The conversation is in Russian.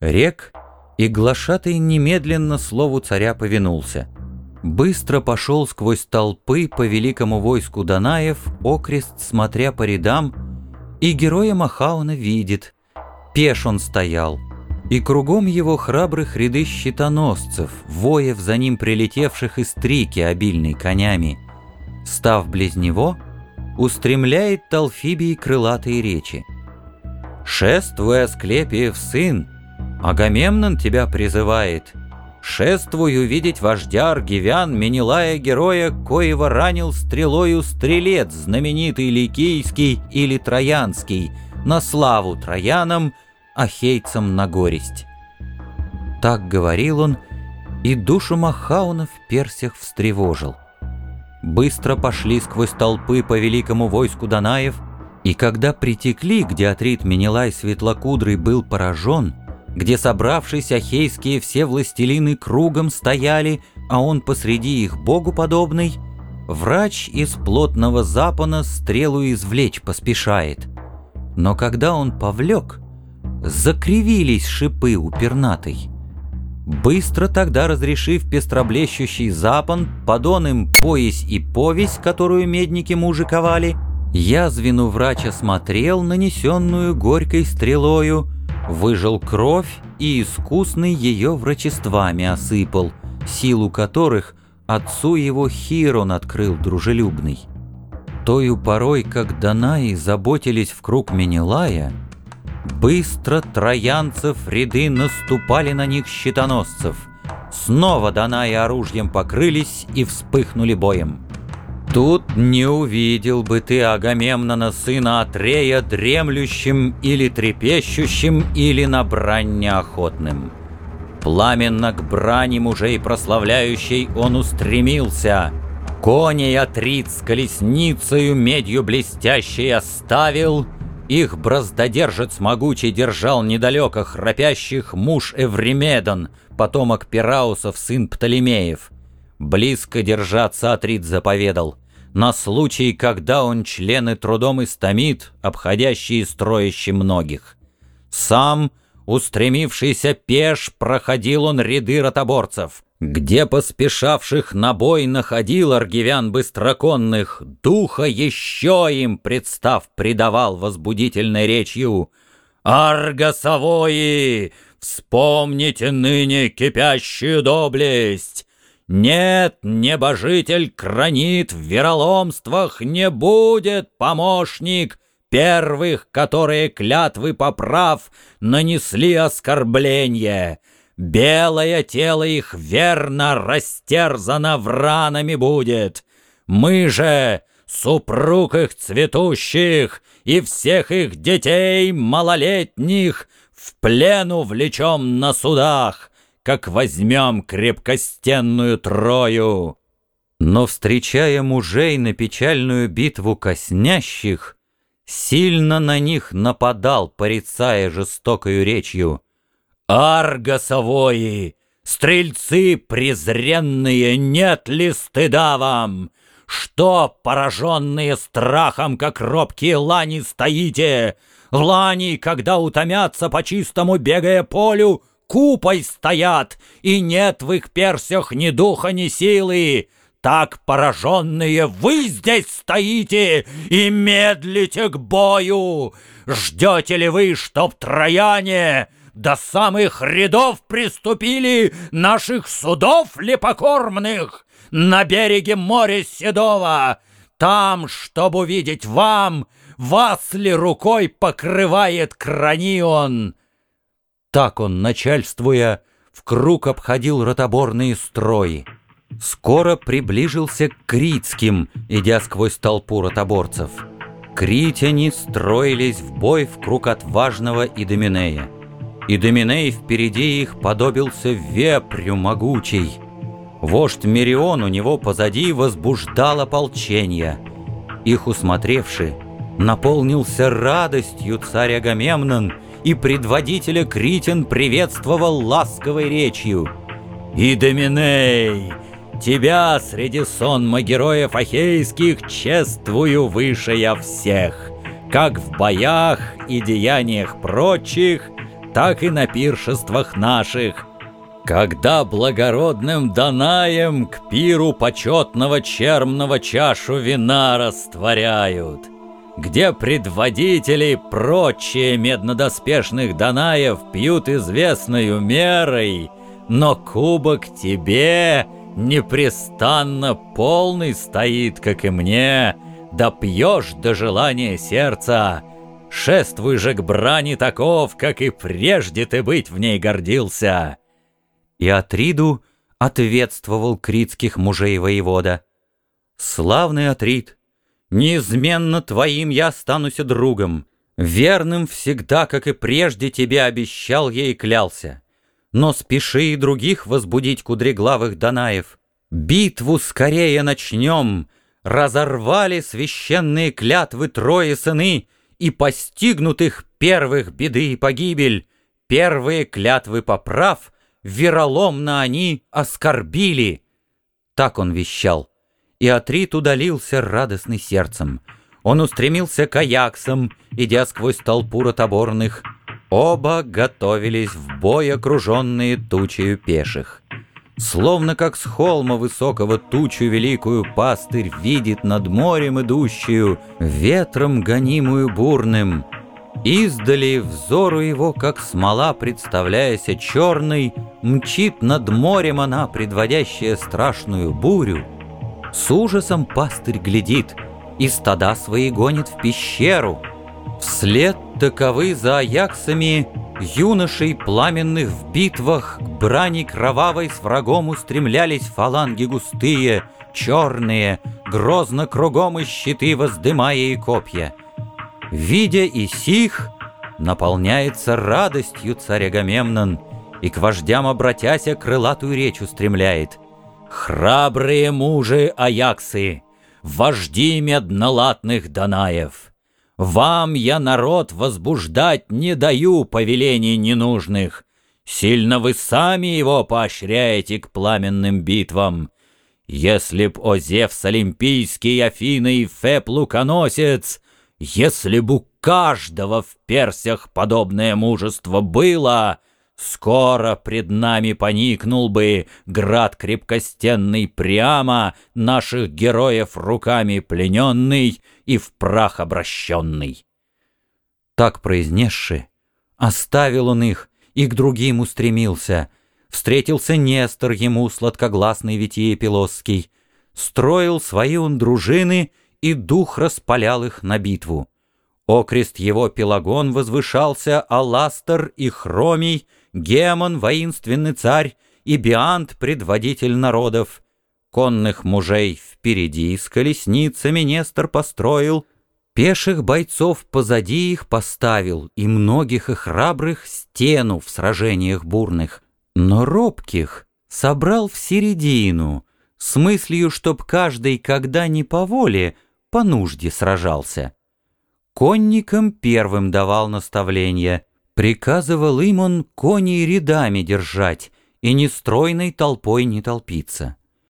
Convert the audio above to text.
Рек, и глашатый немедленно слову царя повинулся. Быстро пошел сквозь толпы по великому войску Данаев, окрест смотря по рядам, и героя Махауна видит. Пеш он стоял, и кругом его храбрых ряды щитоносцев, воев за ним прилетевших из трики обильной конями. Став близ него, устремляет Талфибий крылатые речи. «Шествуй, Асклепиев сын, Агамемнон тебя призывает. Шествуй увидеть вождя Аргивян, Менелая героя, коего ранил стрелою стрелец, знаменитый Ликийский или Троянский, на славу Троянам, ахейцам на горесть». Так говорил он, и душу Махауна в персях встревожил. Быстро пошли сквозь толпы по великому войску Данаев, и когда притекли, где Атрит Менелай Светлокудрый был поражен, где собравшись ахейские все властелины кругом стояли, а он посреди их богу подобный, врач из плотного запана стрелу извлечь поспешает. Но когда он повлек, закривились шипы у пернатой. Быстро тогда разрешив пестроблещущий запон, подон им поясь и повесть, которую медники мужиковали, язвину врач осмотрел, нанесенную горькой стрелою, выжил кровь и искусный ее врачествами осыпал, силу которых отцу его Хирон открыл дружелюбный. Тою порой, как Данаи заботились в круг Менелая, Быстро троянцев ряды наступали на них щитоносцев. Снова Данаи оружием покрылись и вспыхнули боем. Тут не увидел бы ты Агамемнона, сына Атрея, дремлющим или трепещущим, или на брань неохотным. Пламенно к брани мужей прославляющей он устремился. Коней Атрит с колесницею медью блестящей оставил — их браздодержец могучий держал недалеко храпящих муж Эвремедон, потомок Пираусов, сын Птолемеев. Близко держаться Атрид заповедал, на случай, когда он члены трудом истомит, обходящие строящие многих. Сам, устремившийся пеш, проходил он ряды ротоборцев — где поспешавших на бой находил аргивян быстроконных, Духа еще им, представ, предавал возбудительной речью. «Аргосовои, вспомните ныне кипящую доблесть! Нет, небожитель кранит в вероломствах не будет помощник!» Первых, которые клятвы поправ, нанесли оскорбление — Белое тело их верно растерзано вранами будет. Мы же, супруг их цветущих и всех их детей малолетних, в плену влечем на судах, как возьмем крепкостенную Трою. Но, встречая мужей на печальную битву коснящих, сильно на них нападал, порицая жестокою речью — Аргосовои, стрельцы презренные, нет ли стыда вам? Что, пораженные страхом, как робкие лани, стоите? Лани, когда утомятся по чистому, бегая полю, купой стоят, и нет в их персях ни духа, ни силы. Так, пораженные, вы здесь стоите и медлите к бою. Ждете ли вы, чтоб трояне до самых рядов приступили наших судов лепокормных на береге моря Седова. Там, чтобы увидеть вам, вас ли рукой покрывает кранион. Так он, начальствуя, в круг обходил ротоборные строи. Скоро приближился к Критским, идя сквозь толпу ротоборцев. Критяне строились в бой в круг отважного Идоминея и Доминей впереди их подобился вепрю могучий. Вождь Мерион у него позади возбуждал ополчение. Их усмотревши, наполнился радостью царь Агамемнон, и предводителя Критин приветствовал ласковой речью. «И Доминей, тебя среди сонма героев ахейских чествую выше я всех, как в боях и деяниях прочих — так и на пиршествах наших. Когда благородным Данаем к пиру почетного чермного чашу вина растворяют, где предводители прочие меднодоспешных Данаев пьют известную мерой, но кубок тебе непрестанно полный стоит, как и мне, да пьешь до желания сердца. Шествуй же к брани таков, как и прежде ты быть в ней гордился. И Атриду ответствовал критских мужей воевода. «Славный Атрид, неизменно твоим я останусь другом, верным всегда, как и прежде тебе обещал я и клялся. Но спеши и других возбудить кудреглавых Данаев. Битву скорее начнем, разорвали священные клятвы трое сыны, и постигнут их первых беды и погибель, первые клятвы поправ — вероломно они оскорбили. Так он вещал. И Атрит удалился радостный сердцем. Он устремился к Аяксам, идя сквозь толпу ротоборных. Оба готовились в бой, окруженные тучею пеших. Словно как с холма высокого тучу великую пастырь видит над морем идущую, ветром гонимую бурным — Издали взору его, как смола, представляясь черной, Мчит над морем она, предводящая страшную бурю. С ужасом пастырь глядит и стада свои гонит в пещеру. Вслед таковы за аяксами юношей пламенных в битвах К брани кровавой с врагом устремлялись фаланги густые, Черные, грозно кругом и щиты воздымая и копья — Видя и сих, наполняется радостью царь Агамемнон, И к вождям обратяся крылатую речь устремляет. «Храбрые мужи Аяксы, вожди меднолатных Данаев, Вам я народ возбуждать не даю повелений ненужных, Сильно вы сами его поощряете к пламенным битвам. Если б о Зевс Олимпийский, Афины и Феб Луконосец если бы у каждого в персях подобное мужество было, Скоро пред нами поникнул бы град крепкостенный прямо, Наших героев руками плененный и в прах обращенный. Так произнесши, оставил он их и к другим устремился. Встретился Нестор ему, сладкогласный Витие Пилосский. Строил свои он дружины — и дух распалял их на битву. Окрест его Пелагон возвышался, а Ластер и Хромий, Гемон, воинственный царь, и Биант, предводитель народов. Конных мужей впереди с колесницами Нестор построил, пеших бойцов позади их поставил, и многих и храбрых стену в сражениях бурных. Но робких собрал в середину, с мыслью, чтоб каждый, когда не по воле, по нужде сражался. Конникам первым давал наставления, приказывал им он коней рядами держать и нестройной толпой не толпиться.